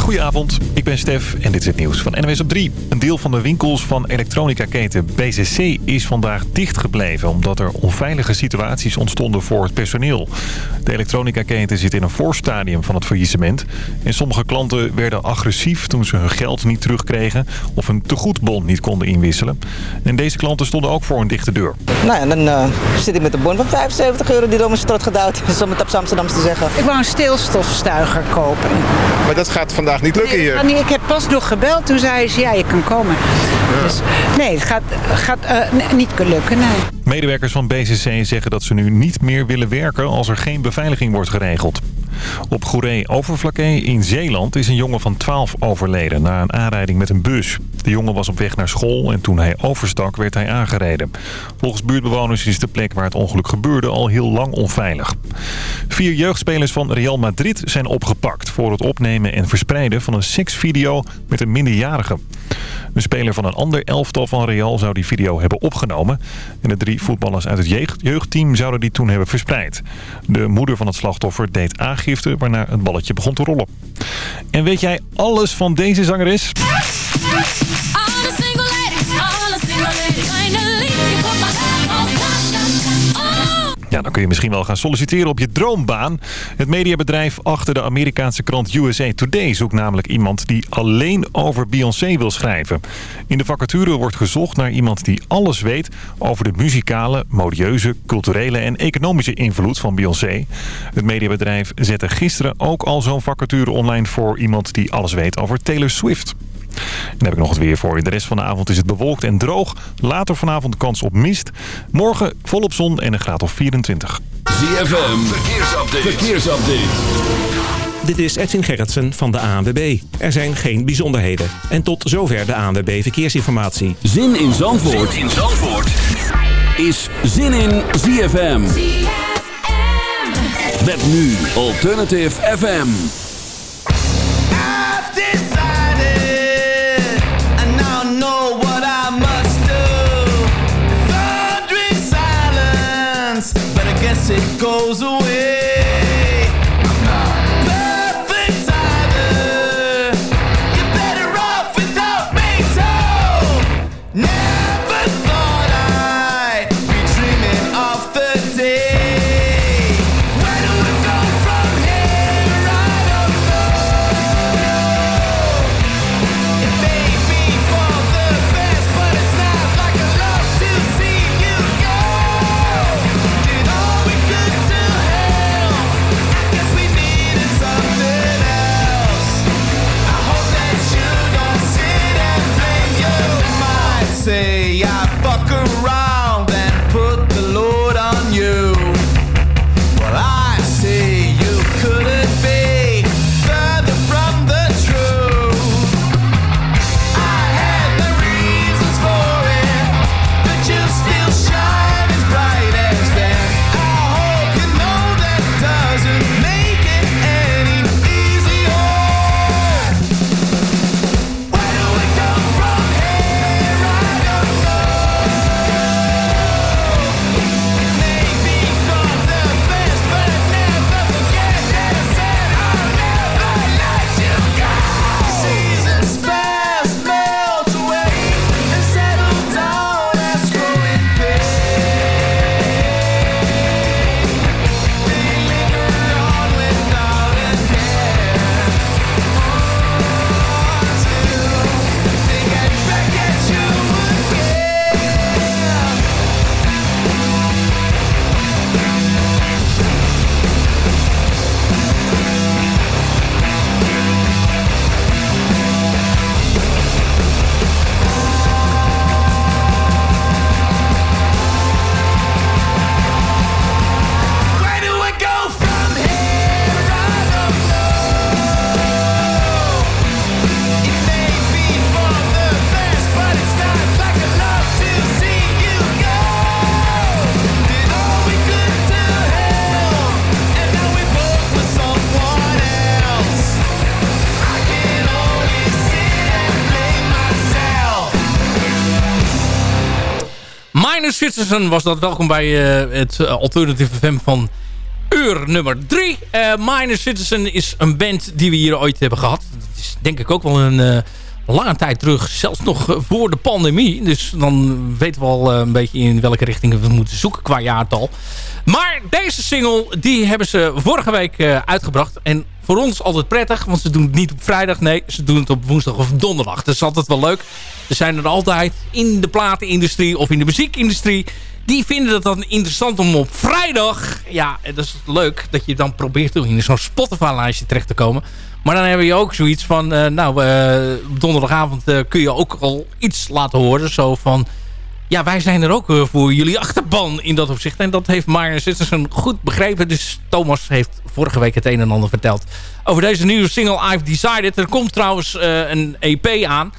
Goedenavond, ik ben Stef en dit is het nieuws van NWS op 3. Een deel van de winkels van elektronica-keten BCC is vandaag dichtgebleven... omdat er onveilige situaties ontstonden voor het personeel. De elektronica-keten zit in een voorstadium van het faillissement... en sommige klanten werden agressief toen ze hun geld niet terugkregen... of een tegoedbon niet konden inwisselen. En deze klanten stonden ook voor een dichte deur. Nou ja, dan uh, zit ik met een bon van 75 euro die door mijn strot gedouwd is, om het op Amsterdams te zeggen. Ik wou een steelstofstuiger kopen. Maar dat gaat vandaag niet lukken hier? Nee, ik heb pas nog gebeld, toen zei ze ja, je kan komen. Dus, nee, het gaat, gaat uh, niet lukken, nee. Medewerkers van BCC zeggen dat ze nu niet meer willen werken als er geen beveiliging wordt geregeld. Op Goeree Overflakke in Zeeland is een jongen van 12 overleden na een aanrijding met een bus. De jongen was op weg naar school en toen hij overstak werd hij aangereden. Volgens buurtbewoners is de plek waar het ongeluk gebeurde al heel lang onveilig. Vier jeugdspelers van Real Madrid zijn opgepakt voor het opnemen en verspreiden van een seksvideo met een minderjarige. Een speler van een ander elftal van Real zou die video hebben opgenomen. En de drie voetballers uit het jeugdteam zouden die toen hebben verspreid. De moeder van het slachtoffer deed aangifte waarna het balletje begon te rollen. En weet jij alles van deze zangeres? Ja, dan kun je misschien wel gaan solliciteren op je droombaan. Het mediabedrijf achter de Amerikaanse krant USA Today zoekt namelijk iemand die alleen over Beyoncé wil schrijven. In de vacature wordt gezocht naar iemand die alles weet over de muzikale, modieuze, culturele en economische invloed van Beyoncé. Het mediabedrijf zette gisteren ook al zo'n vacature online voor iemand die alles weet over Taylor Swift. Dan heb ik nog het weer voor je. De rest van de avond is het bewolkt en droog. Later vanavond kans op mist. Morgen volop zon en een graad of 24. ZFM, verkeersupdate. verkeersupdate. Dit is Edwin Gerritsen van de ANWB. Er zijn geen bijzonderheden. En tot zover de ANWB Verkeersinformatie. Zin in Zandvoort, zin in Zandvoort. is Zin in ZFM. ZFM. Met nu Alternative FM. It away Citizen was dat. Welkom bij uh, het uh, Alternative FM van uur nummer 3. Uh, Minor Citizen is een band die we hier ooit hebben gehad. Dat is denk ik ook wel een... Lange tijd terug, zelfs nog voor de pandemie. Dus dan weten we al een beetje in welke richting we moeten zoeken qua jaartal. Maar deze single, die hebben ze vorige week uitgebracht. En voor ons altijd prettig, want ze doen het niet op vrijdag. Nee, ze doen het op woensdag of donderdag. Dat is altijd wel leuk. Er zijn er altijd in de platenindustrie of in de muziekindustrie... die vinden het dan interessant om op vrijdag... ja, dat is leuk dat je dan probeert in zo'n Spotify-lijstje terecht te komen... Maar dan heb je ook zoiets van, uh, nou, uh, donderdagavond uh, kun je ook al iets laten horen. Zo van, ja, wij zijn er ook voor jullie achterban in dat opzicht. En dat heeft Myron Citizen goed begrepen. Dus Thomas heeft vorige week het een en ander verteld over deze nieuwe single I've Decided. Er komt trouwens een EP aan.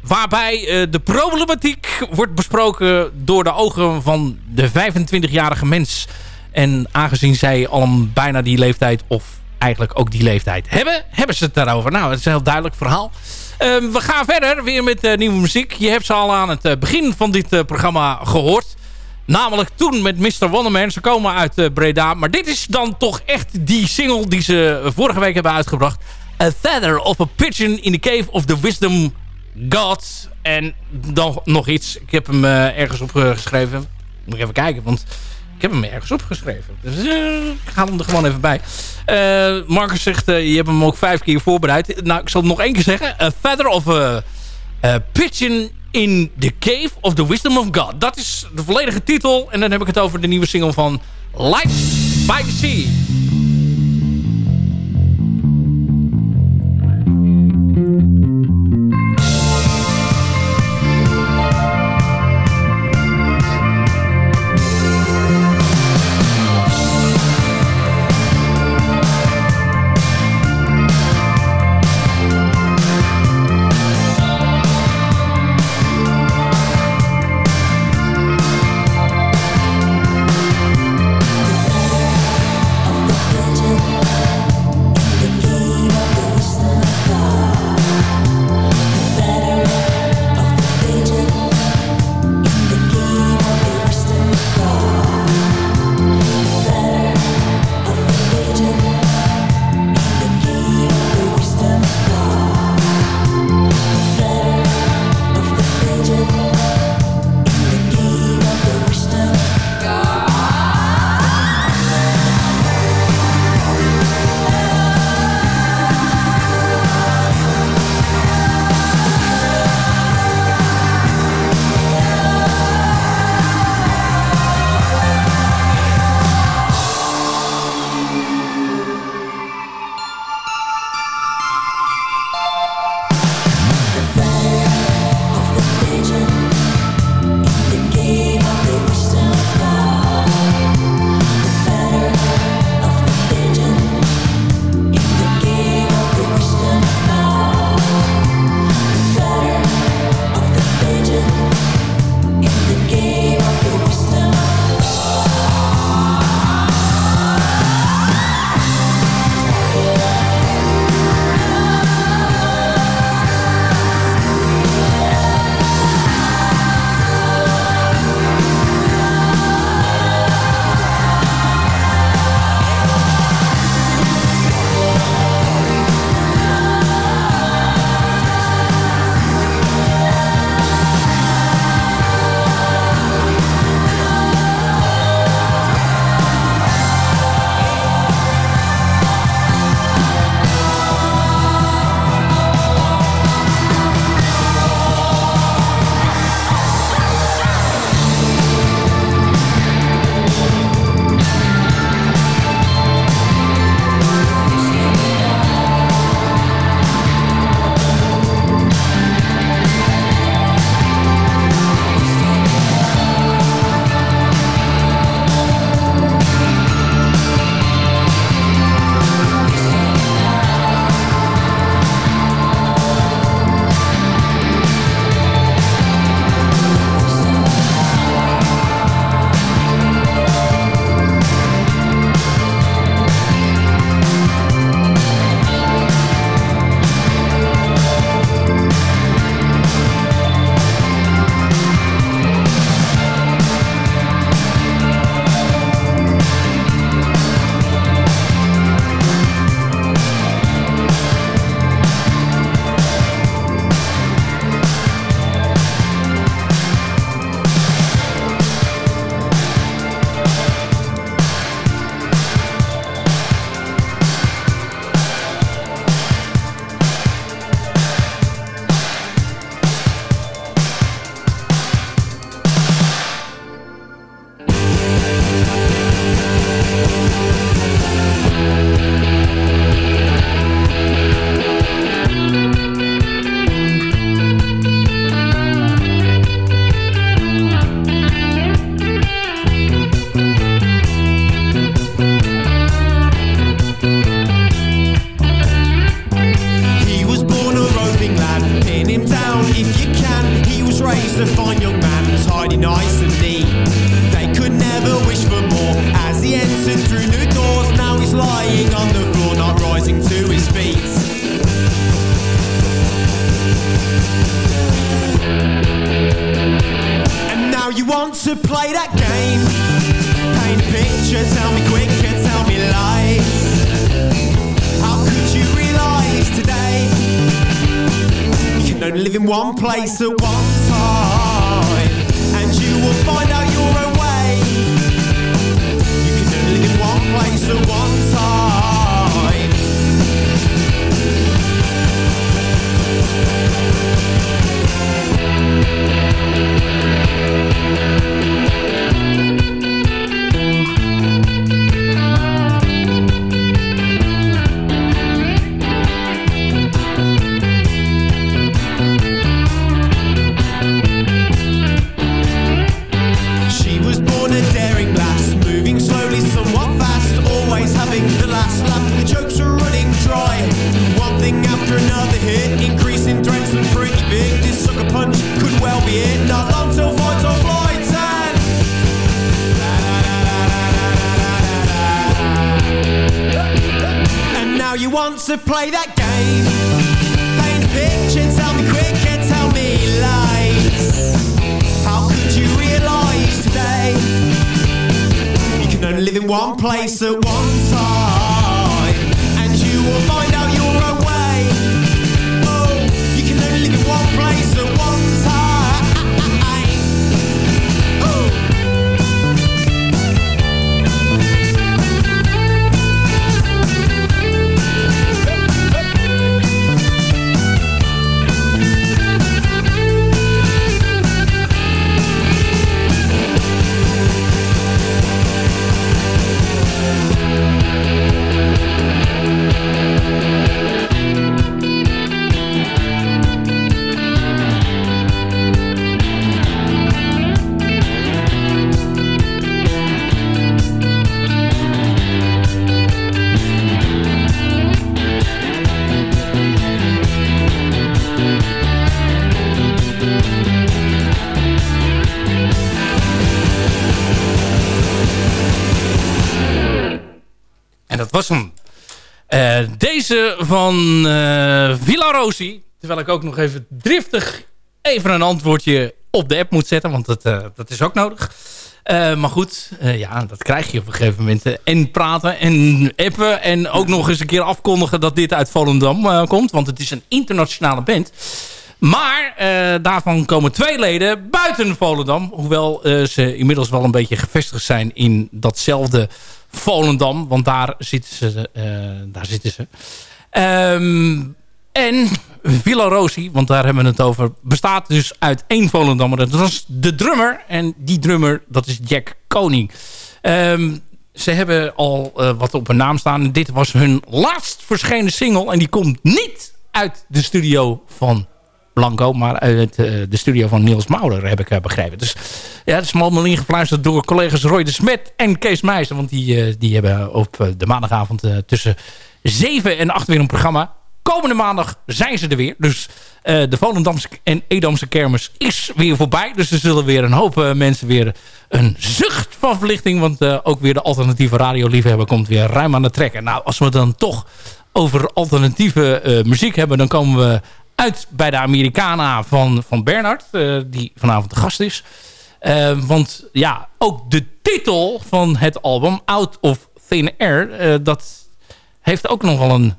Waarbij de problematiek wordt besproken door de ogen van de 25-jarige mens. En aangezien zij al een bijna die leeftijd of eigenlijk ook die leeftijd hebben, hebben ze het daarover. Nou, het is een heel duidelijk verhaal. Ehm, we gaan verder weer met uh, nieuwe muziek. Je hebt ze al aan het uh, begin van dit uh, programma gehoord. Namelijk toen met Mr. Wonderman. Ze komen uit Breda. Maar dit is dan toch echt die single die ze vorige week hebben uitgebracht. A Feather of a Pigeon in the Cave of the Wisdom God. En dan nog iets. Ik heb hem ergens opgeschreven. Moet ik even kijken, want ik heb hem ergens opgeschreven. Dus uh, ik ga hem er gewoon even bij. Uh, Marcus zegt, uh, je hebt hem ook vijf keer voorbereid. Nou, ik zal het nog één keer zeggen. Feather of a pigeon in the cave of the wisdom of God. Dat is de volledige titel. En dan heb ik het over de nieuwe single van Light by the Sea. Only live in one place at one time, and you will find out Eh, deze van eh Villa Rosi. Terwijl ik ook nog even driftig even een antwoordje op de app moet zetten. Want dat, eh, dat is ook nodig. Maar goed, ja, dat krijg je op een gegeven moment. en praten en appen. En ook nog eens een keer afkondigen dat dit uit Volendam komt. Want het is een internationale band. Maar daarvan komen twee leden buiten Volendam. Hoewel ze inmiddels wel een beetje gevestigd zijn in datzelfde Volendam. Want daar zitten ze. eh, daar zitten ze. Ehm, en Villa Rosi, want daar hebben we het over, bestaat dus uit één Volendammer. Dat was de drummer. En die drummer, dat is Jack Koning. Ehm, ze hebben al eh, wat op hun naam staan. Dit was hun laatst verschenen single. En die komt niet uit de studio van Blanco, maar uit eh, de studio van Niels Maurer, heb ik eh, begrepen. Dus ja, het is me allemaal ingefluisterd door collega's Roy de Smet en Kees Meijzer. Want die, eh, die hebben op eh, de maandagavond eh, tussen 7 en 8 weer een programma. Komende maandag zijn ze er weer. Dus eh, de Volendamse en Edamse kermis is weer voorbij. Dus er zullen weer een hoop eh, mensen weer een zucht van verlichting. Want eh, ook weer de alternatieve radioliefhebber komt weer ruim aan de trekken. Nou, als we dan toch over alternatieve eh, muziek hebben... dan komen we uit bij de Americana van, van Bernard. eh, die vanavond de gast is. Eh, want ja, ook de titel van het album, Out of Thin Air... eh, dat heeft ook nog wel een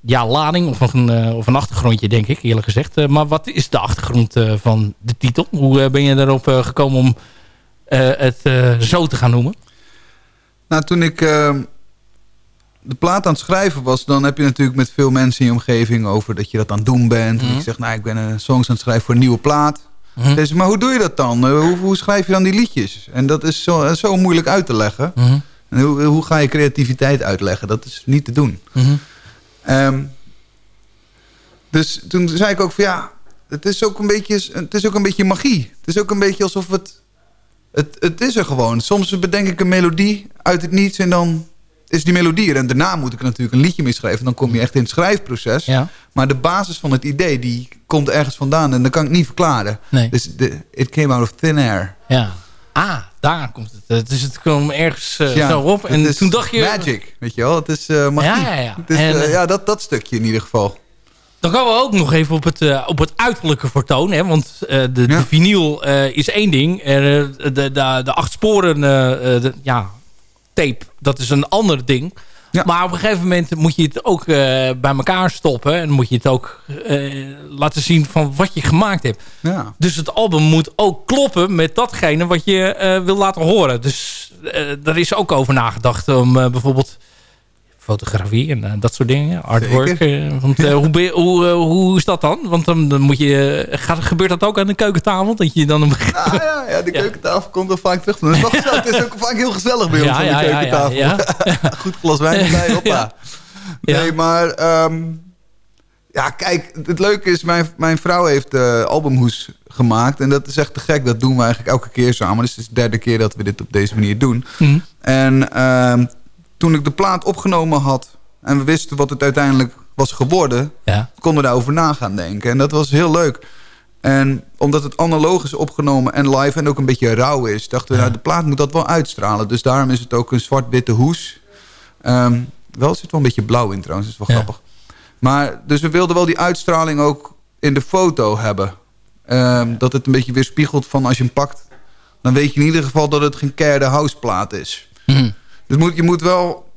ja, lading of een, of een achtergrondje, denk ik, eerlijk gezegd. Maar wat is de achtergrond van de titel? Hoe ben je erop gekomen om het zo te gaan noemen? Nou, toen ik de plaat aan het schrijven was... dan heb je natuurlijk met veel mensen in je omgeving... over dat je dat aan het doen bent. En Mhm. ik zeg, nou, ik ben een songs aan het schrijven voor een nieuwe plaat. Dus, maar hoe doe je dat dan? Eh, hoe, hoe schrijf je dan die liedjes? En dat is zo, eh, zo moeilijk uit te leggen. Mhm. En hoe, hoe ga je creativiteit uitleggen? Dat is niet te doen. Mhm. Ehm, dus toen zei ik ook van ja, het is ook een beetje, het is ook een beetje magie. Het is ook een beetje alsof het, het, het is er gewoon. Soms bedenk ik een melodie uit het niets en dan is die melodie. En daarna moet ik er natuurlijk een liedje mee schrijven. Dan kom je echt in het schrijfproces. Ja. Maar de basis van het idee, die komt ergens vandaan. En dat kan ik niet verklaren. Nee. Dus de, it came out of thin air. Ja. Ah, daar komt het. Dus het kwam ergens eh, Ja, zo op. En toen dacht je... Magic, weet je wel. Het is magie. Ja, ja, ja. Is, En, eh, ja dat, dat stukje in ieder geval. Dan komen we ook nog even op het, op het uiterlijke vertoon. Hè? Want de, vinyl is één ding. De, de, de acht sporen de- ja, tape, dat is een ander ding. Ja. Maar op een gegeven moment moet je het ook eh, bij elkaar stoppen. En moet je het ook eh, laten zien van wat je gemaakt hebt. Ja. Dus het album moet ook kloppen met datgene wat je eh, wil laten horen. Dus daar is ook over nagedacht om bijvoorbeeld fotografie en eh, dat soort dingen. Artwork. eh, want, eh, hoe, je- hoe, hoe is dat dan? Want dan, dan moet je... gaat, gebeurt dat ook aan de keukentafel? Dat je dan... Een... Ah, ja, ja, de keukentafel komt wel vaak terug. Dat is wel gezellig. Het is ook vaak heel gezellig bij ons aan de ja, ja, keukentafel. ja, Goed glas wijn erbij, hoppa. Nee, maar... ehm, ja, kijk, het leuke is, mijn, mijn vrouw heeft albumhoes gemaakt. En dat is echt te gek. Dat doen we eigenlijk elke keer samen. Dus het is de derde keer dat we dit op deze manier doen. Mhm. En ehm, toen ik de plaat opgenomen had... en we wisten wat het uiteindelijk was geworden... Ja. konden we daarover na gaan denken. En dat was heel leuk. En omdat het analoog is opgenomen en live en ook een beetje rauw is... dachten we, nou, de plaat moet dat wel uitstralen. Dus daarom is het ook een zwart-witte hoes. Ehm, wel, zit wel een beetje blauw in trouwens, dat is wel Ja. grappig. Maar, dus we wilden wel die uitstraling ook in de foto hebben. Ehm, dat het een beetje weerspiegelt van als je hem pakt... dan weet je in ieder geval dat het geen kerde houseplaat is. Mhm. Dus moet, je moet wel,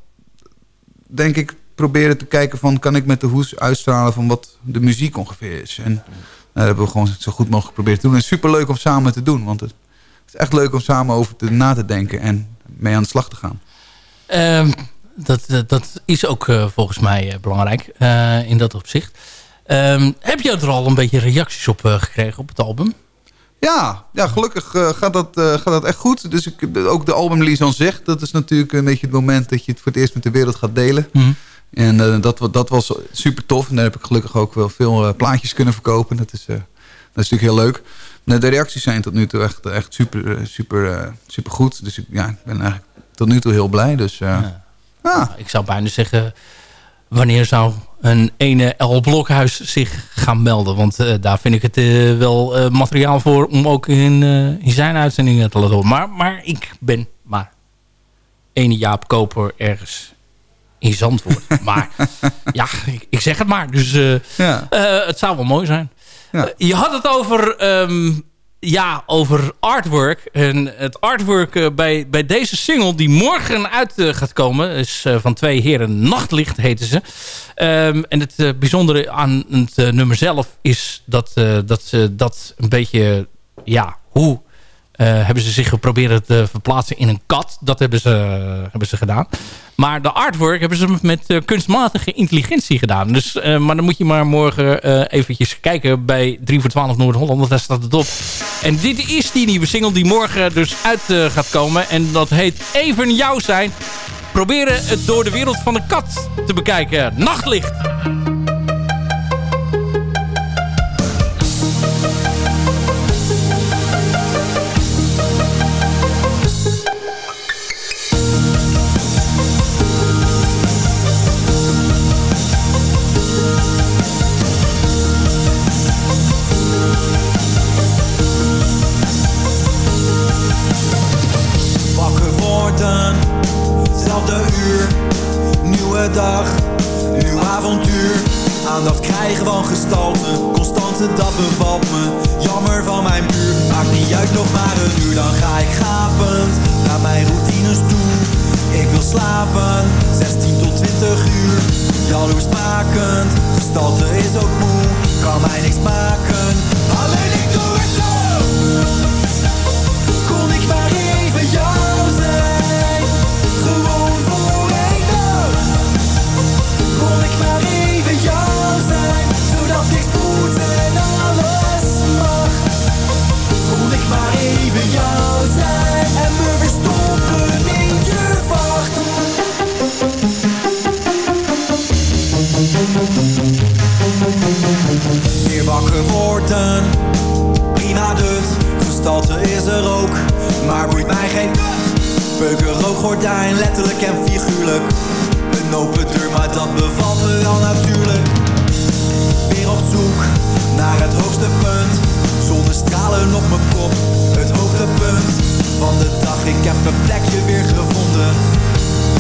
denk ik, proberen te kijken van... kan ik met de hoes uitstralen van wat de muziek ongeveer is. En nou, dat hebben we gewoon zo goed mogelijk geprobeerd te doen. En super leuk om samen te doen. Want het is echt leuk om samen over te, na te denken en mee aan de slag te gaan. Ehm, dat, dat, is ook eh, volgens mij eh, belangrijk in dat opzicht. Ehm, heb je er al een beetje reacties op gekregen op het album? Ja, ja gelukkig eh, gaat, dat, eh, gaat dat echt goed. Dus ik, ook de albumrelease aan zich, dat is natuurlijk een beetje het moment dat je het voor het eerst met de wereld gaat delen. Mhm. En eh, dat, dat was super tof. En daar heb ik gelukkig ook wel veel plaatjes kunnen verkopen. Dat is, dat is natuurlijk heel leuk. Nou, de reacties zijn tot nu toe echt, echt super, super, super goed. Dus ik, ja, ik ben eigenlijk tot nu toe heel blij. Dus eh, ja. Ik zou bijna zeggen, wanneer zou een ene L Blokhuis zich gaan melden? Want eh, daar vind ik het eh, wel eh, materiaal voor om ook in, in zijn uitzendingen te laten horen. Maar, maar ik ben maar ene Jaap Koper ergens in Zandvoort. maar ja, ik, ik zeg het maar. Dus Ja. het zou wel mooi zijn. Ja. Je had het over, ehm, ja, over artwork. En het artwork eh, bij, bij deze single die morgen uit eh, gaat komen... is eh, van twee heren Nachtlicht heten ze. Ehm, en het bijzondere aan het nummer zelf is dat, dat ze dat een beetje... Ja, hoe hebben ze zich geprobeerd te verplaatsen in een kat. Dat hebben ze, hebben ze gedaan. Maar de artwork hebben ze met eh, kunstmatige intelligentie gedaan. Dus, eh, maar dan moet je maar morgen eh, eventjes kijken bij 3 voor 12 Noord-Holland. Want daar staat het op. En dit is die nieuwe single die morgen dus uit eh, gaat komen. En dat heet Even Jou Zijn. Proberen het door de wereld van de kat te bekijken. Nachtlicht. Worden, zelfde uur, nieuwe dag, nieuw avontuur. Aandacht krijgen van gestalte, constante dat bevalt me. Jammer van mijn buurt, maakt niet uit nog maar een uur. Dan ga ik gapend naar mijn routines toe. Ik wil slapen, 16 tot 20 uur. Jaloersmakend, gestalte is ook moe, kan mij niks maken. Alleen ik doe het zo. Is er maar boeit mij geen Peuken rookgordijn, letterlijk en figuurlijk. Een open deur, maar dat bevalt me wel natuurlijk. Weer op zoek naar het hoogste punt. Zonnestralen op mijn kop, het hoogtepunt Van de dag, ik heb een plekje weer gevonden.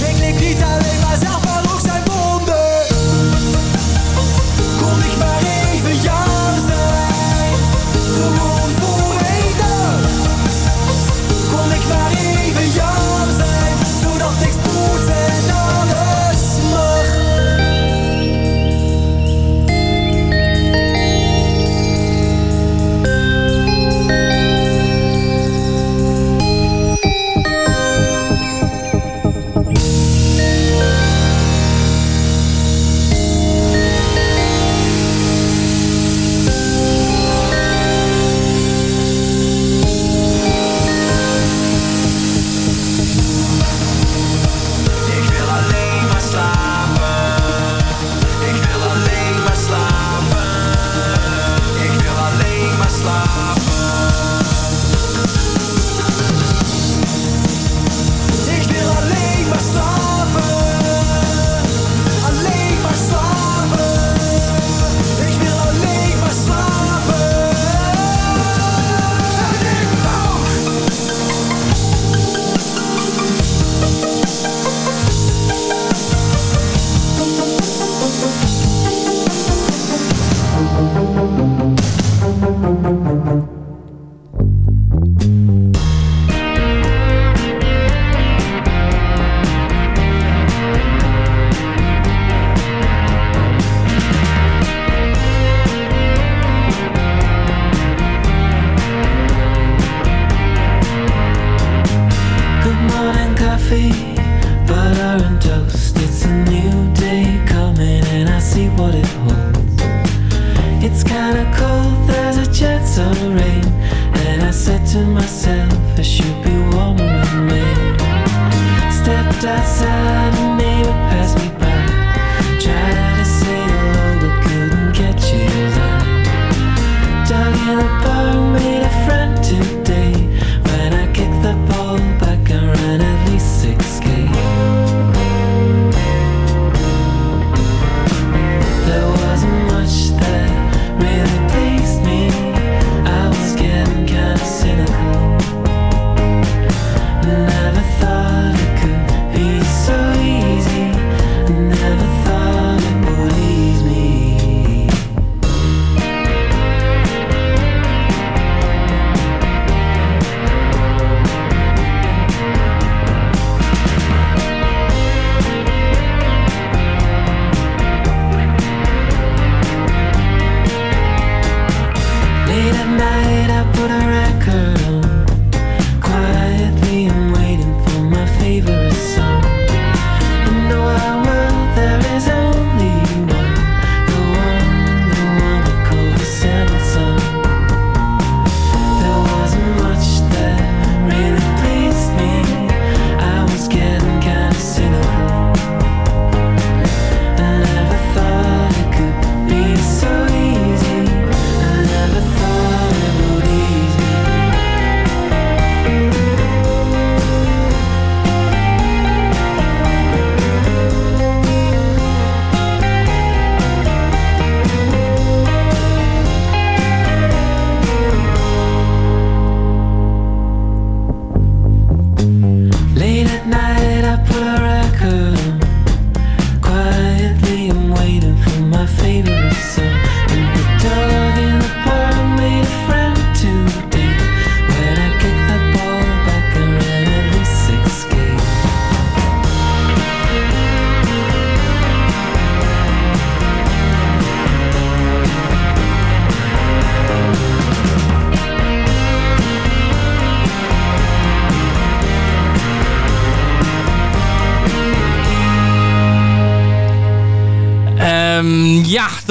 Ik lig niet alleen maar zelf, maar ook zijn wonden. Kon ik maar even jou zijn. Gewoon Kon ik maar even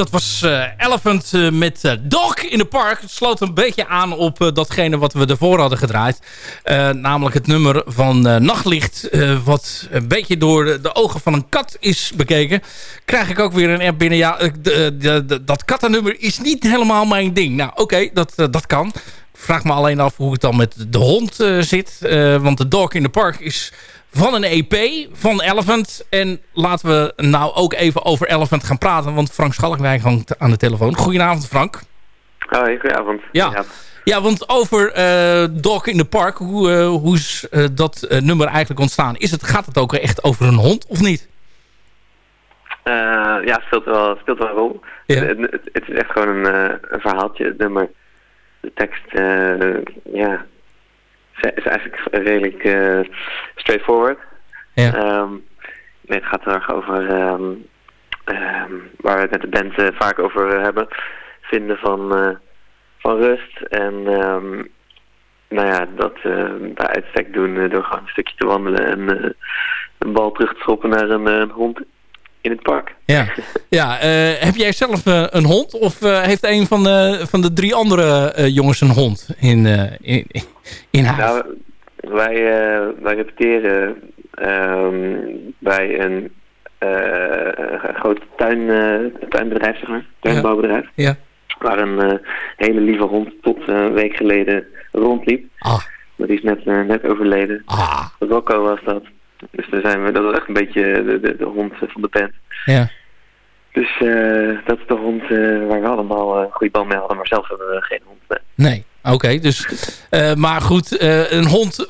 dat was eh, Elephant eh, met eh, Dog in the Park. Het sloot een beetje aan op datgene wat we ervoor hadden gedraaid. Namelijk het nummer van Nachtlicht. wat een beetje door de, de ogen van een kat is bekeken. Krijg ik ook weer een app binnen. Ja, de, de, de- dat kattennummer is niet helemaal mijn ding. Nou, oké, dat, dat kan. Vraag me alleen af hoe het dan met de hond zit. Want de Dog in the Park is van een EP van Elephant. En laten we nou ook even over Elephant gaan praten. Want Frank Schalkwijk hangt aan de telefoon. Goedenavond Frank. Hoi, goedenavond. Ja, ja want over eh, Dog in the Park. Hoe, eh, hoe is eh, dat nummer eigenlijk ontstaan? Is het, gaat het ook echt over een hond of niet? Ja, speelt wel, speelt wel een rol. Ja. Het, het, het is echt gewoon een, een verhaaltje, het nummer. De tekst, ja, is, eigenlijk redelijk eh, straightforward. Ja. Nee, het gaat er erg over, ehm, ehm, waar we het met de band eh, vaak over hebben, vinden van, eh, van rust. En nou ja, dat eh, bij uitstek doen eh, door gewoon een stukje te wandelen en eh, een bal terug te schoppen naar een, eh, een hond in het park. Ja, ja eh, heb jij zelf eh, een hond? Of eh, heeft een van de, van de drie andere jongens een hond in, in, in huis? Nou, wij, wij repeteren ehm, bij een eh, groot tuin, eh, tuinbedrijf, zeg maar. Tuinbouwbedrijf. Ja. Waar een hele lieve hond tot een week geleden rondliep. Ah. Maar die is net, net overleden. Ah. Rocco was dat. Dus daar zijn we, dat is echt een beetje de, de, de hond van de band. Ja. Dus eh, dat is de hond eh, waar we allemaal eh, een goede band mee hadden, maar zelf hebben we geen hond. Nee. Nee, oké. dus, maar goed, een hond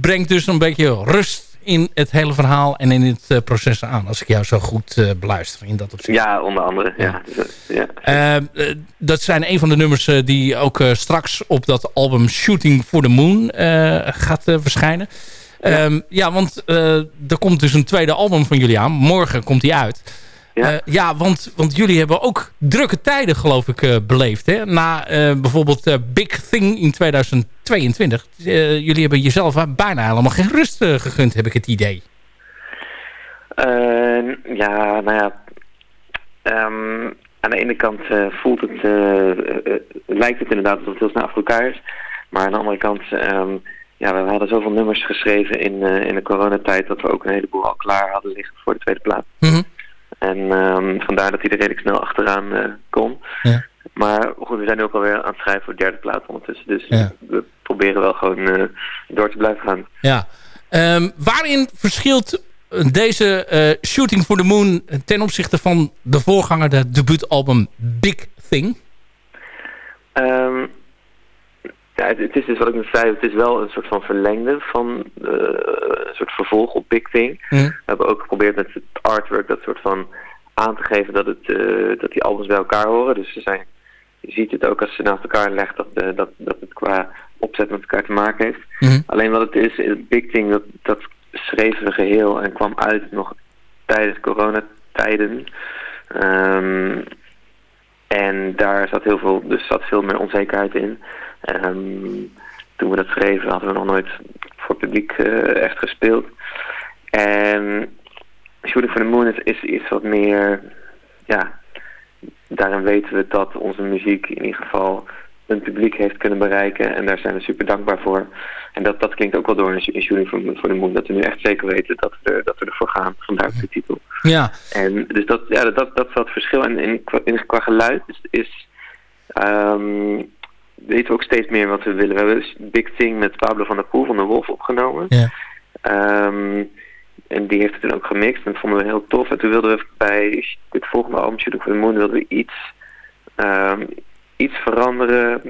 brengt dus een beetje rust in het hele verhaal en in het proces aan. Als ik jou zo goed beluister in dat opzicht. Ja, onder andere. Ja. Dus, eh, ja. Eh, eh, dat zijn een van de nummers die ook straks op dat album Shooting for the Moon gaat verschijnen. Ja. ja, want eh, er komt dus een tweede album van jullie aan. Morgen komt die uit. Ja, Eh, ja want, want jullie hebben ook drukke tijden, geloof ik, eh, beleefd. Hè? Na bijvoorbeeld Big Thing in 2022. Eh, jullie hebben jezelf bijna helemaal geen rust gegund, heb ik het idee. Eh, ja, nou ja. ehm, aan de ene kant voelt het, lijkt het inderdaad alsof het heel snel achter elkaar is. Maar aan de andere kant, ehm, ja, we hadden zoveel nummers geschreven in, eh, in de coronatijd dat we ook een heleboel al klaar hadden liggen voor de tweede plaat. Mhm. En ehm, vandaar dat hij er redelijk snel achteraan eh, kon. Ja. Maar goed, we zijn nu ook alweer aan het schrijven voor de derde plaat ondertussen. Dus Ja. we proberen wel gewoon eh, door te blijven gaan. Ja. Ehm, waarin verschilt deze Shooting for the Moon ten opzichte van de voorganger, de debuutalbum Big Thing? Ehm, ja, het, het is dus wat ik net zei, het is wel een soort van verlengde van eh, een soort vervolg op Big Thing. We hebben ook geprobeerd met het artwork dat soort van aan te geven dat, het, eh, dat die albums bij elkaar horen. Dus ze zijn, je ziet het ook als ze naast elkaar legt dat, eh, dat, dat het qua opzet met elkaar te maken heeft. Alleen wat het is, het Big Thing, dat, dat schreven we geheel en kwam uit nog tijdens coronatijden. Ehm en daar zat heel veel, dus zat veel meer onzekerheid in. Ehm, toen we dat schreven hadden we nog nooit voor het publiek eh, echt gespeeld. En Shooting for the Moon is, is, is wat meer, ja, daarin weten we dat onze muziek in ieder geval een publiek heeft kunnen bereiken. En daar zijn we super dankbaar voor. En dat, dat klinkt ook wel door in Shooting for, for the Moon. Dat we nu echt zeker weten dat we, er, dat we ervoor gaan. Vandaar de titel. Ja. En dus dat, ja, dat, dat is het verschil. En in, qua- in, qua geluid is, is ehm, weten we ook steeds meer wat we willen. We hebben dus Big Thing met Pablo van der Poel van de Wolf opgenomen. Ja. Ehm, en die heeft het toen ook gemixt en dat vonden we heel tof. En toen wilden we bij het volgende album, Shooting for the Moon, wilden we iets, ehm, iets veranderen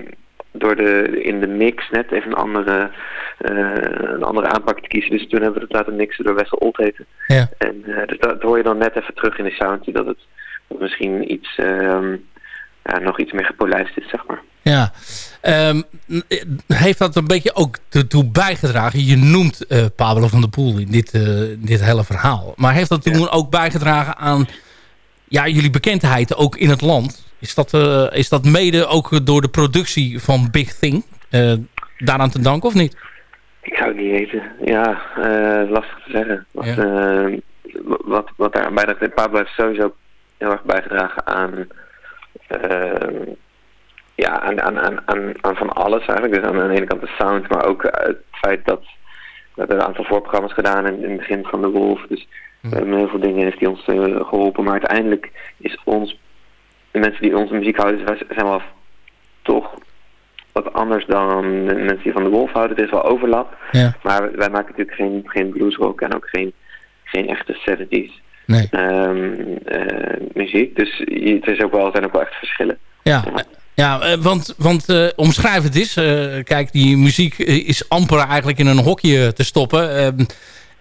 door de, in de mix net even een andere, eh, een andere aanpak te kiezen. Dus toen hebben we het laten mixen door Wessel Oltheten. Ja. En dus dat, hoor je dan net even terug in de sound, dat het, dat het misschien iets, ehm, ja, nog iets meer gepolijst is, zeg maar. Ja. Ehm, heeft dat een beetje ook ertoe bijgedragen? Je noemt eh, Pablo van der Poel in dit, eh, dit hele verhaal. Maar heeft dat toen ook bijgedragen aan ja, jullie bekendheid ook in het land? Is dat, eh, is dat mede ook door de productie van Big Thing daaraan te danken of niet? Ik zou het niet weten. Ja, lastig te zeggen. Wat, eh, wat, wat daar aan bijdraagt. Pablo heeft sowieso heel erg bijgedragen aan, ja, aan, aan, aan, aan, van alles eigenlijk. Dus aan, aan de ene kant de sound, maar ook eh, het feit dat we hebben een aantal voorprogramma's gedaan in, in het begin van de Wolf. Dus we hebben heel veel dingen heeft die ons eh, geholpen. Maar uiteindelijk is ons, de mensen die onze muziek houden, zijn wel toch wat anders dan de mensen die van de Wolf houden. Er is wel overlap. Ja. Maar wij maken natuurlijk geen, geen bluesrock en ook geen, geen echte 70s Nee. ehm, eh, muziek. Dus het is ook wel, zijn ook wel echt verschillen. Ja, ja eh, want, want eh, omschrijf het eens. Eh, kijk, die muziek is amper eigenlijk in een hokje te stoppen. Ehm,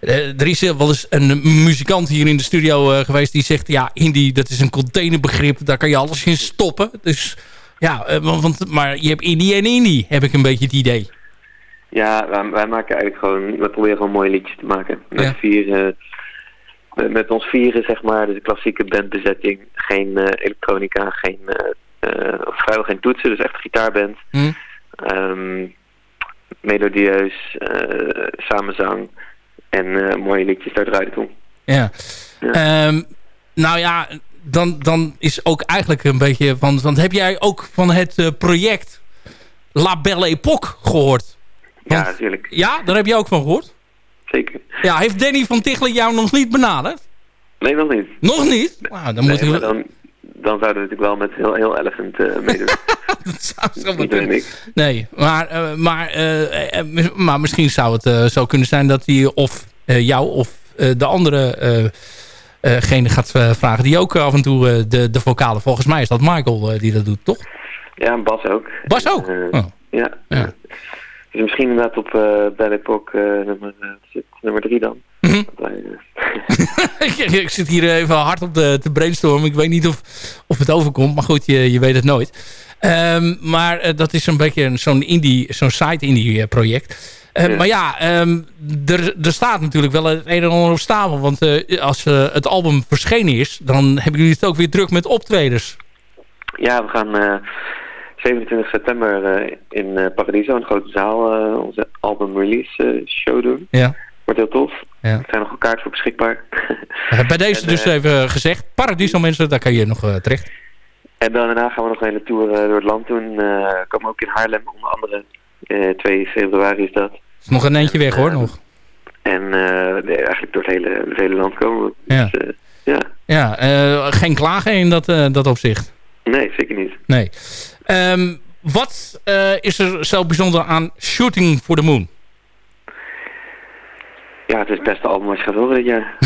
Eh, er is wel eens een muzikant hier in de studio geweest die zegt... ja, indie, dat is een containerbegrip. Daar kan je alles in stoppen. Dus ja, want, maar je hebt indie en indie, heb ik een beetje het idee. Ja, wij, wij maken eigenlijk gewoon, we proberen gewoon mooie liedjes te maken. Met Ja. vier, met, ons vieren, zeg maar, dus de klassieke bandbezetting. Geen elektronica, geen, vrijwel geen toetsen, dus echt gitaarband. Hm? Ehm, melodieus, eh, samenzang en eh, mooie liedjes, daar draait het om. Ja. Ehm, nou ja, dan, dan is ook eigenlijk een beetje... van. want heb jij ook van het eh, project La Belle Époque gehoord? Ja, natuurlijk. Ja, daar heb je ook van gehoord? Zeker. Ja, heeft Danny van Tichelen jou nog niet benaderd? Nee, nog niet. Nog niet? Nou, dan Nee, moet maar ik... dan, dan zouden we natuurlijk wel met heel, heel Elephant eh meedoen. dat zou zo kunnen. Nee, maar, eh, maar, eh, maar misschien zou het zo kunnen zijn dat hij of jou of de andere eh, eh, gene gaat vragen die ook af en toe de, de vocalen. Volgens mij is dat Michael die dat doet, toch? Ja, en Bas ook. Bas ook? Oh. Ja. Ja. Dus misschien inderdaad op uh, nummer, het? nummer drie dan. Mhm. Ik, ik zit hier even hard op de, te brainstormen. Ik weet niet of, of het overkomt, maar goed, je, je weet het nooit. Ehm, maar eh, dat is een beetje een- zo'n indie, zo'n site indie eh, project. Eh, Ja. Maar ja, ehm, er, er staat natuurlijk wel het een en ander op stapel. Want als het album verschenen is, dan hebben jullie het ook weer druk met optredens. ja, we gaan eh, 27 september in Paradiso, een grote zaal, onze album release show doen. Ja. Wordt heel tof. Ja. Er zijn nog een kaart voor beschikbaar. Eh, Bij deze En, dus eh, even gezegd. Paradiso mensen, daar kan je nog eh, terecht. En dan daarna gaan we nog een hele tour eh, door het land doen. Eh komen ook in Haarlem, onder andere. eh 2 februari is dat. is nog een eentje weg hoor, nog. En eh, nee, eigenlijk door het hele, het hele land komen we. Ja. Dus, eh, ja, Ja, eh, geen klagen in dat, eh, dat opzicht. nee, zeker niet. Nee. Ehm, wat eh, is er zo bijzonder aan Shooting for the Moon? Ja, het is het beste album wat je gaat horen dit jaar.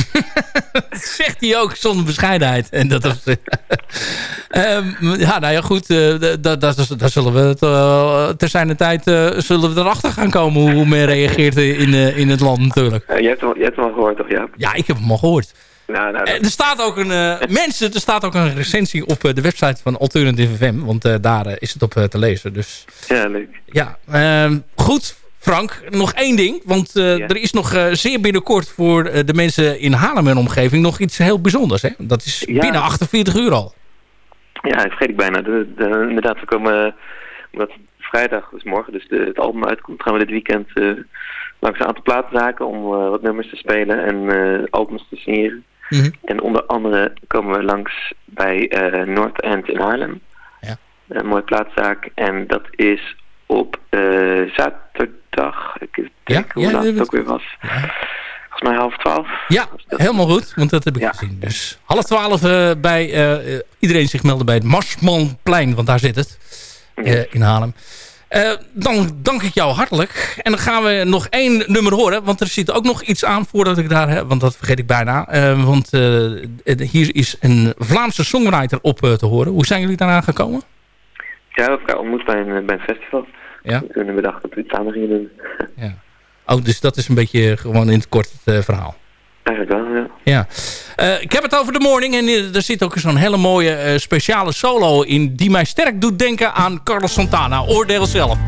Dat zegt hij ook zonder bescheidenheid. En dat is, Ehm, ja, nou ja, goed. eh, da- da- da- daar zullen we het, eh, ter zijn tijd eh, zullen we erachter gaan komen hoe, hoe men reageert in, eh, in het land natuurlijk. Eh, je, hebt hem, je hebt hem al gehoord, toch, ja? Ja, ik heb hem al gehoord. Nou, nou, Eh, dat- Er staat ook een, eh, mensen, er staat ook een recensie op eh, de website van Alternative FM. Want eh, daar eh, is het op eh, te lezen. Dus ja, leuk. ja, ehm, goed. Frank, nog één ding. Want eh, er is nog eh, zeer binnenkort voor eh, de mensen in Haarlem en omgeving nog iets heel bijzonders. Hè? Dat is Ja. binnen 48 uur al. Ja, dat vergeet ik bijna. De, de- inderdaad, we komen... Omdat vrijdag, dus morgen, dus de, het album uitkomt... gaan we dit weekend langs een aantal platenzaken... om wat nummers te spelen en albums te signeren. Mhm. En onder andere komen we langs bij eh North End in Haarlem. Ja. Een mooie plaatszaak. En dat is op eh, zaterdag. Ik denk Ja? hoe Ja, laat het ook weer was. Volgens mij half twaalf. Ja, helemaal goed. Want dat heb ik gezien. Dus half twaalf eh, bij eh, eh, iedereen zich melden bij het Marsmanplein. Want daar zit het. in Haarlem. Dan dank ik jou hartelijk. En dan gaan we nog één nummer horen. Want er zit ook nog iets aan voordat ik daar heb. Want dat vergeet ik bijna. Eh, want hier is een Vlaamse songwriter op te horen. Hoe zijn jullie daaraan gekomen? Ja, we elkaar ontmoet bij een, bij een festival. Ja. Toen we bedacht dat we het samen gingen doen. Oh, dus dat is een beetje gewoon in het kort het eh, verhaal. Eigenlijk wel, ja. Ja. Eh, ik heb het over de morning. En eh, er zit ook zo'n hele mooie eh, speciale solo in. Die mij sterk doet denken aan Carlos Santana. Oordeel zelf.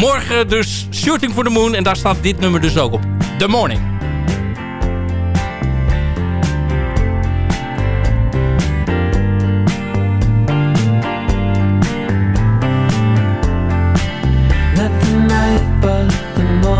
Morgen dus Shooting for the Moon. En daar staat dit nummer dus ook op. The Morning.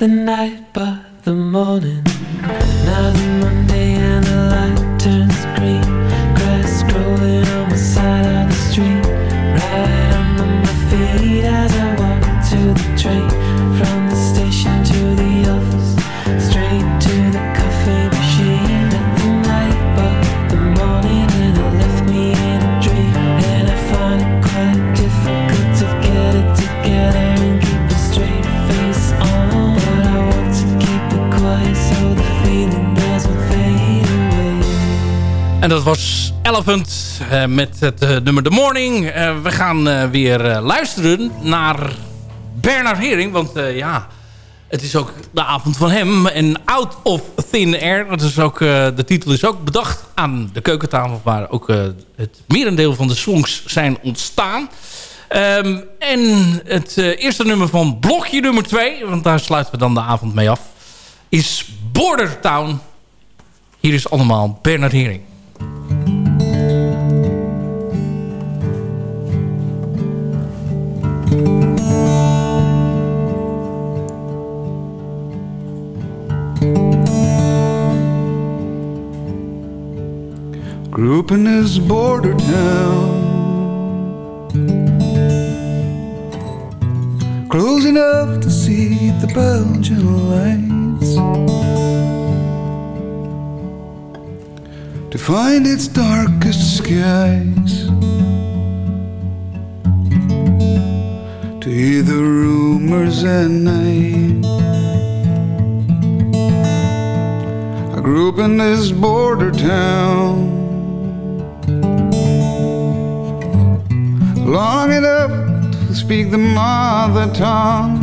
the night dat was Elephant eh, met het eh, nummer The Morning. Eh, we gaan weer luisteren naar Bernard Hering. Want ja, het is ook de avond van hem. En Out of Thin Air. Dat is ook, de titel is ook bedacht aan de keukentafel... waar ook het merendeel van de songs zijn ontstaan. Ehm, en het eerste nummer van blokje nummer 2... want daar sluiten we dan de avond mee af... is Border Town. Hier is allemaal Bernard Hering. Grew up in this border town. Close enough to see the Belgian lights. To find its darkest skies. To hear the rumors at night. I grew up in this border town. Long enough to speak the mother tongue.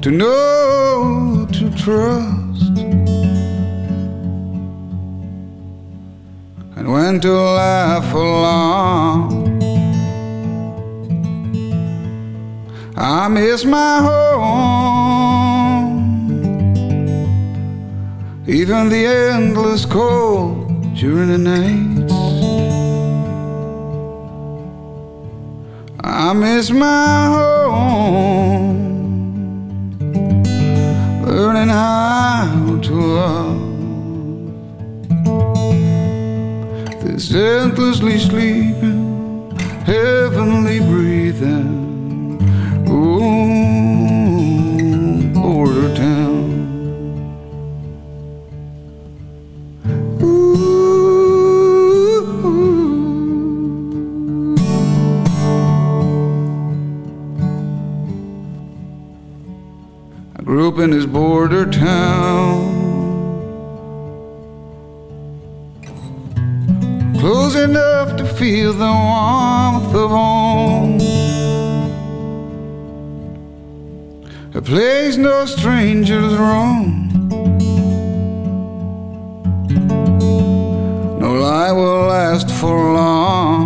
To know to trust. And when to laugh along. I miss my home. Even the endless cold during the nights. I miss my home, learning how to love. This endlessly sleeping, heavenly breathing. Ooh, in his border town. Close enough to feel the warmth of home. A place no strangers roam. No lie will last for long.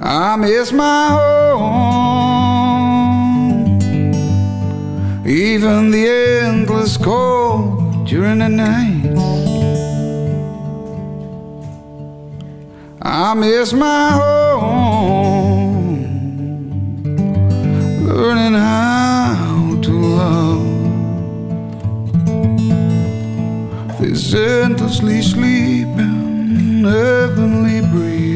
I miss my home. Even the endless cold during the night. I miss my home. Learning how to love. This endlessly sleeping, heavenly breathing.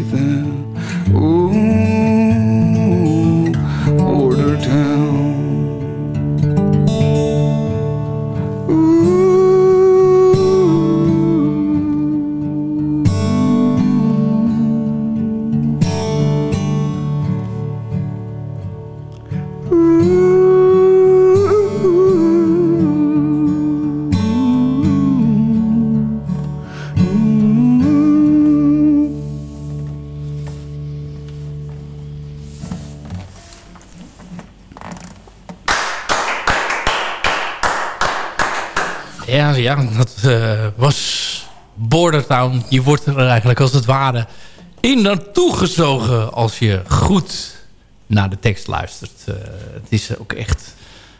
Je wordt er eigenlijk als het ware in naartoe gezogen als je goed naar de tekst luistert. Eh, het is ook echt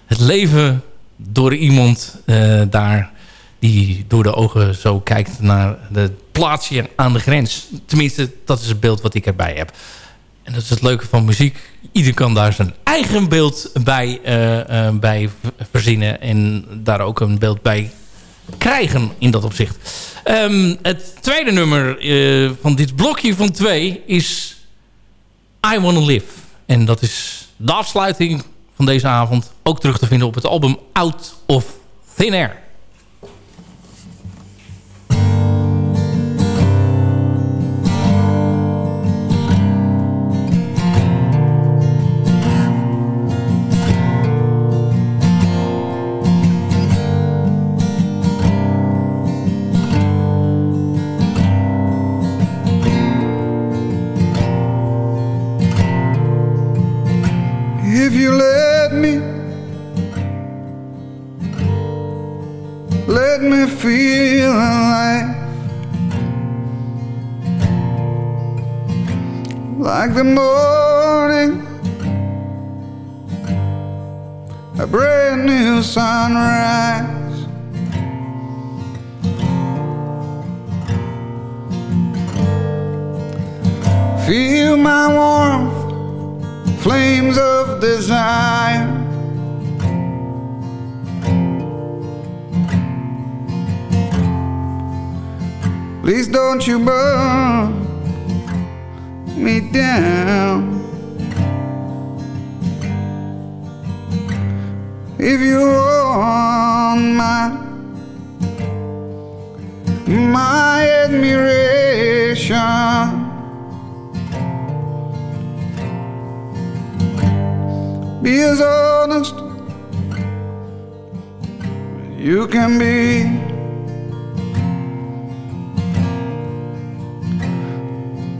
het leven door iemand eh, daar die door de ogen zo kijkt naar het plaatsje aan de grens. Tenminste, dat is het beeld wat ik erbij heb. en dat is het leuke van muziek. Ieder kan daar zijn eigen beeld bij, eh, bij verzinnen. En daar ook een beeld bij krijgen in dat opzicht. Ehm, het tweede nummer eh, van dit blokje van twee is I Wanna Live. En dat is de afsluiting van deze avond. Ook terug te vinden op het album Out of Thin Air.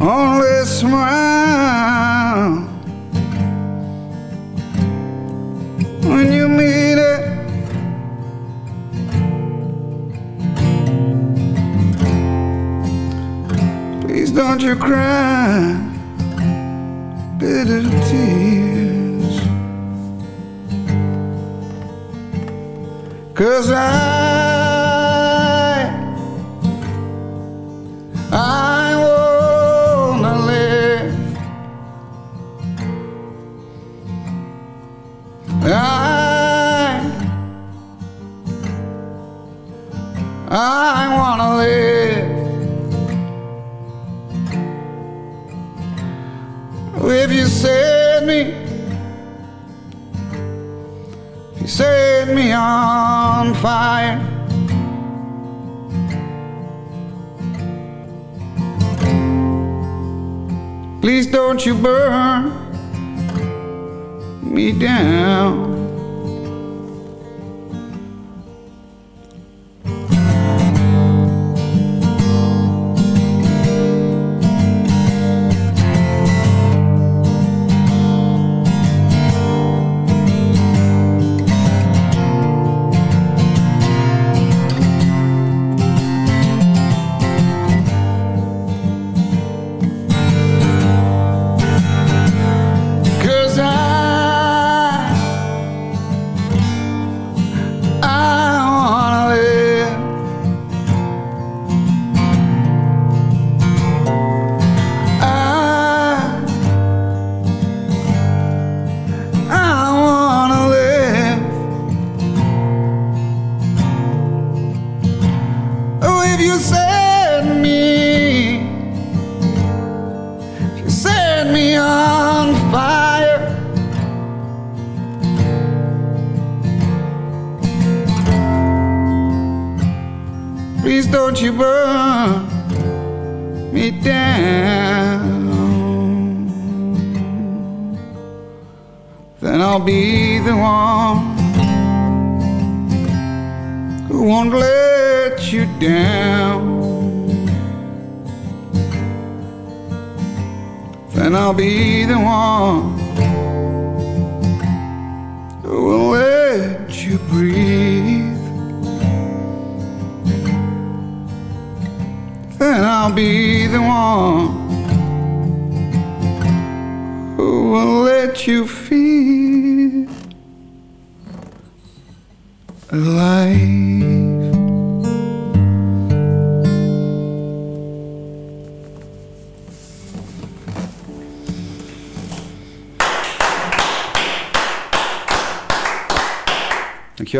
Only smile when you mean it. Please don't you cry bitter tears. Cause I, I wanna live. I, I wanna live. If you set me, if you set me on fire. Please don't you burn me down.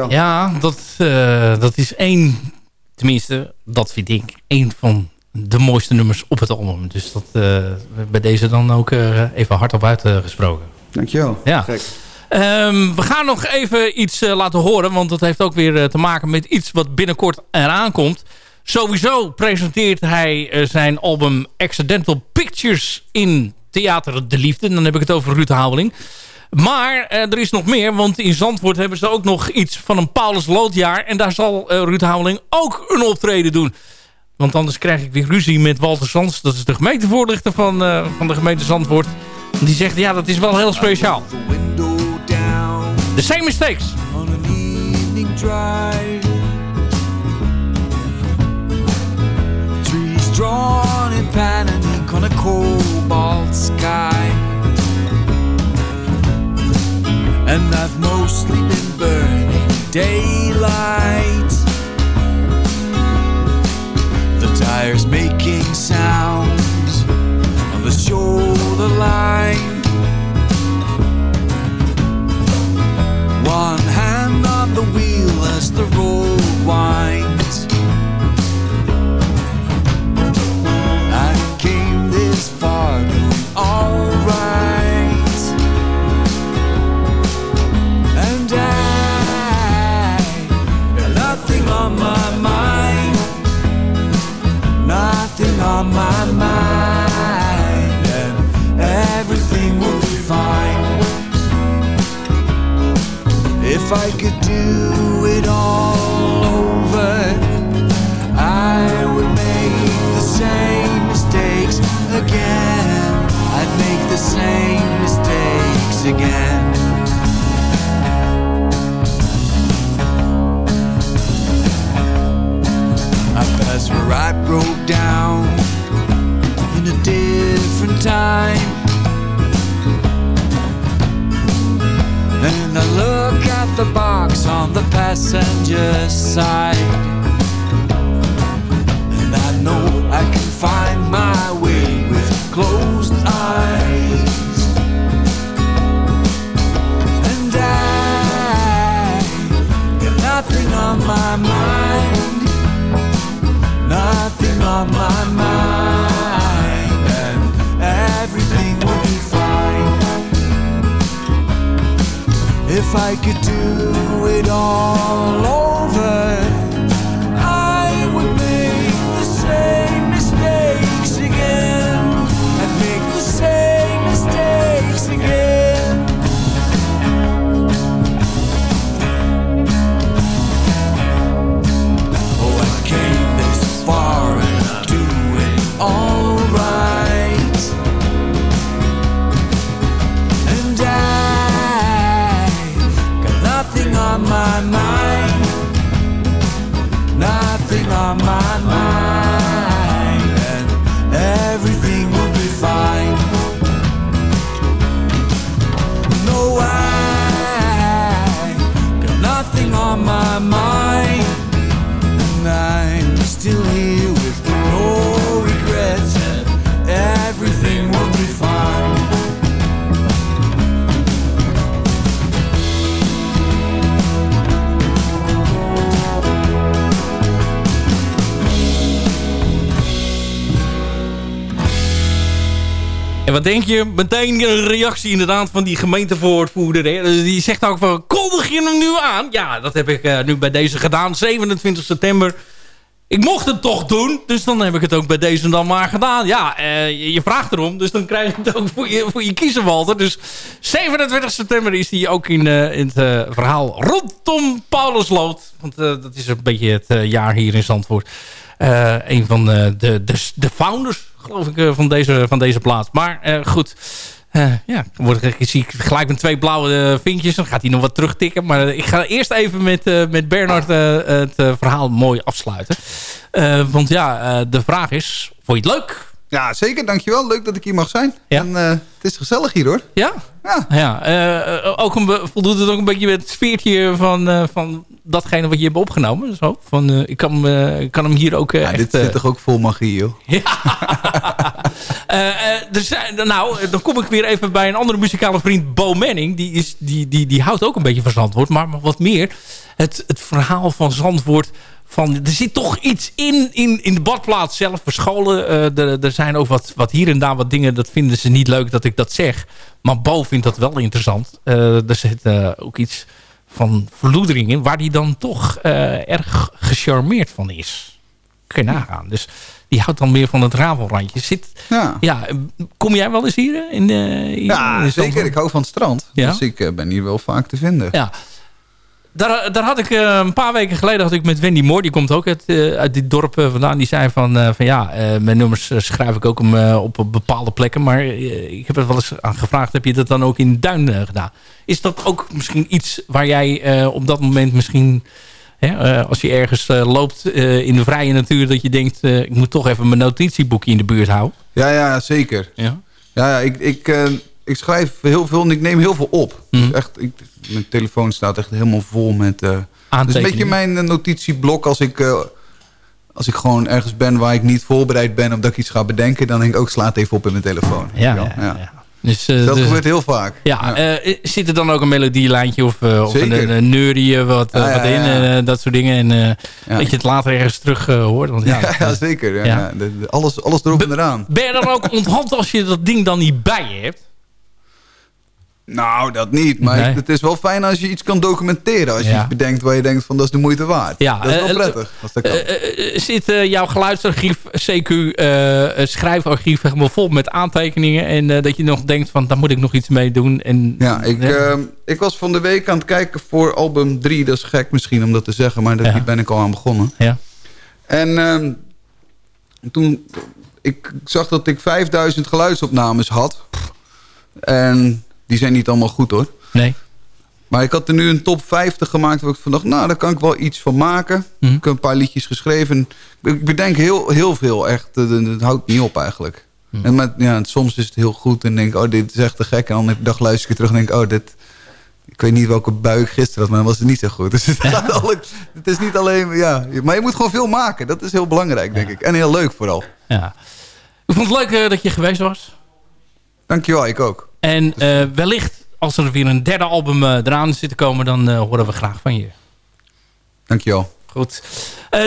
Ja, dat, eh, dat is één, tenminste, dat vind ik, één van de mooiste nummers op het album. Dus dat eh, bij deze dan ook eh, even hardop uitgesproken. Dankjewel. Ja. Ehm, we gaan nog even iets laten horen. Want dat heeft ook weer te maken met iets wat binnenkort eraan komt. Sowieso presenteert hij zijn album Accidental Pictures in Theater de Liefde. Dan heb ik het over Ruud Houweling. Maar eh, er is nog meer, want in Zandvoort hebben ze ook nog iets van een Paulus Loodjaar. En daar zal eh, Ruud Houweling ook een optreden doen. Want anders krijg ik weer ruzie met Walter Sands. Dat is de gemeentevoorlichter van, eh, van de gemeente Zandvoort. Die zegt, ja, dat is wel heel speciaal. The same mistakes. on an evening drive. Trees drawn in ink on a cobalt sky. And I've mostly been burning daylight. The tires making sounds on the shoulder line. One hand on the wheel as the road winds. On my mind. And everything will be fine. If I could do it all over, I would make the same mistakes again. I'd make the same mistakes again. I passed where I broke down different time. And I look at the box on the passenger side. And I know I can find my way with closed eyes. Denk je? Meteen een reactie inderdaad van die gemeentevoorvoerder. Hè? Dus die zegt ook van, kondig je hem nu aan? Ja, dat heb ik eh, nu bij deze gedaan. 27 september. Ik mocht het toch doen. Dus dan heb ik het ook bij deze dan maar gedaan. Ja, eh, je, vraagt erom. Dus dan krijg je het ook voor je, voor je kiezen, Walter. Dus 27 september is die ook in, eh, in het verhaal rondom Paulusloot. Want dat is een beetje het jaar hier in Zandvoort. Eh, een van de, de, de founders, geloof ik, eh, van, deze, van deze plaats. Maar eh, goed, eh, ja, dan ik, zie ik gelijk met twee blauwe vinkjes. Dan gaat hij nog wat terugtikken. Maar ik ga eerst even met, met Bernard het verhaal mooi afsluiten. Want ja, de vraag is, vond je het leuk? Ja, zeker. Dankjewel. Leuk dat ik hier mag zijn. Ja. En eh, het is gezellig hier hoor. Ja? Ja. ja eh, ook een, voldoet het ook een beetje met het sfeertje van, eh, van datgene wat je hebt opgenomen? Zo? Van, ik, kan, hem, ik kan hem hier ook Ja, echt... dit zit toch ook vol magie joh. Zijn, nou, dan kom ik weer even bij een andere muzikale vriend, Bo Manning. Die, is, die, die, die houdt ook een beetje van Zandvoort. Maar, maar wat meer, het, het verhaal van Zandvoort... Van, er zit toch iets in, in, in de badplaats zelf verscholen. Eh, er, er zijn ook wat, wat hier en daar wat dingen... dat vinden ze niet leuk dat ik dat zeg. Maar Bo vindt dat wel interessant. Eh, er zit eh, ook iets van verloedering in... waar hij dan toch erg gecharmeerd van is. Kun je nagaan. Dus die houdt dan meer van het ravelrandje. Zit, Ja. ja, kom jij wel eens hier? In, eh, in- Ja, in zeker. Ik hou van het strand. Ja? Dus ik ben hier wel vaak te vinden. Ja. Daar, daar had ik eh, een paar weken geleden had ik met Wendy Moore, die komt ook uit, eh, uit dit dorp eh, vandaan. Die zei van, van ja, mijn nummers schrijf ik ook om, op bepaalde plekken. Maar ik heb er wel eens aan gevraagd, heb je dat dan ook in de Duin gedaan? Is dat ook misschien iets waar jij op dat moment misschien, hè, als je ergens loopt in de vrije natuur, dat je denkt, ik moet toch even mijn notitieboekje in de buurt houden? Ja, ja, zeker. Ja. Ja, ja ik, ik, ik schrijf heel veel en ik neem heel veel op. Dus echt, ik, mijn telefoon staat echt helemaal vol met... eh, dus een beetje mijn eh, notitieblok als ik, eh, als ik gewoon ergens ben waar ik niet voorbereid ben... omdat ik iets ga bedenken, dan denk ik ook, sla het even op in mijn telefoon. Ja, ja, ja. Dus, dat dus- gebeurt heel vaak. Ja, zit er dan ook een melodielijntje of, of een, een neurie wat, wat in, dat soort dingen. En dat je het later ergens terug hoort. Want, ja, Ja, zeker. Ja. De- de- alles, alles erop en eraan. Ben je dan ook onthand als je dat ding dan niet bij je hebt? Nou, dat niet. Maar Nee. het is wel fijn als je iets kan documenteren. Als je Ja. iets bedenkt waar je denkt van dat is de moeite waard. Ja, dat is wel eh, prettig. Als dat kan. Eh, eh, eh, zit eh, jouw geluidsarchief, CQ, eh, eh, schrijfarchief helemaal vol met aantekeningen. En eh, dat je nog denkt van, daar moet ik nog iets mee doen. En, ja, ik, ehm, ik was van de week aan het kijken voor album 3. Dat is gek misschien om dat te zeggen, maar daar Ja. daar ben ik al aan begonnen. Ja. En ehm, toen ik zag dat ik 5000 geluidsopnames had. En die zijn niet allemaal goed hoor. Nee. Maar ik had er nu een top 50 gemaakt waar ik van dacht, nou, daar kan ik wel iets van maken. Mhm. Ik heb een paar liedjes geschreven. Ik bedenk heel, heel veel, echt. Het houdt niet op eigenlijk. Mhm. En met, ja, soms is het heel goed en denk ik, oh, dit is echt te gek. En dan een dag luister ik terug en denk ik, oh, dit... Ik weet niet welke bui ik gisteren had, maar dan was het niet zo goed. Dus het, gaat het is niet alleen, ja. Maar je moet gewoon veel maken. Dat is heel belangrijk, denk ik. En heel leuk vooral. Ja. Ik vond het leuk eh, dat je geweest was. Dankjewel, ik ook. En eh, wellicht, als er weer een derde album eh, eraan zit te komen... dan eh, horen we graag van je. Dankjewel. Goed.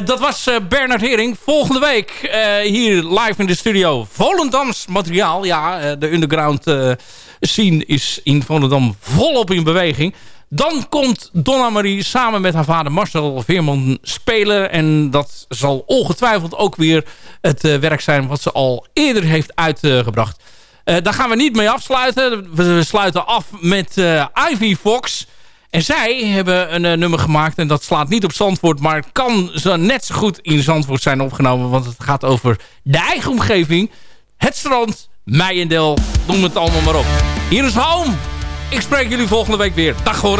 Dat was Bernard Hering. Volgende week hier live in de studio. Volendams materiaal. Ja, de underground scene is in Volendam volop in beweging. Dan komt Donna Marie samen met haar vader Marcel Veerman spelen. En dat zal ongetwijfeld ook weer het werk zijn wat ze al eerder heeft uitgebracht. Eh, daar gaan we niet mee afsluiten. We, sluiten af met eh, Ivy Fox. En zij hebben een eh, nummer gemaakt. En dat slaat niet op Zandvoort. Maar kan zo net zo goed in Zandvoort zijn opgenomen. Want het gaat over de eigen omgeving. Het strand, Meijendel. Noem het allemaal maar op. Hier is Home. Ik spreek jullie volgende week weer. Dag hoor.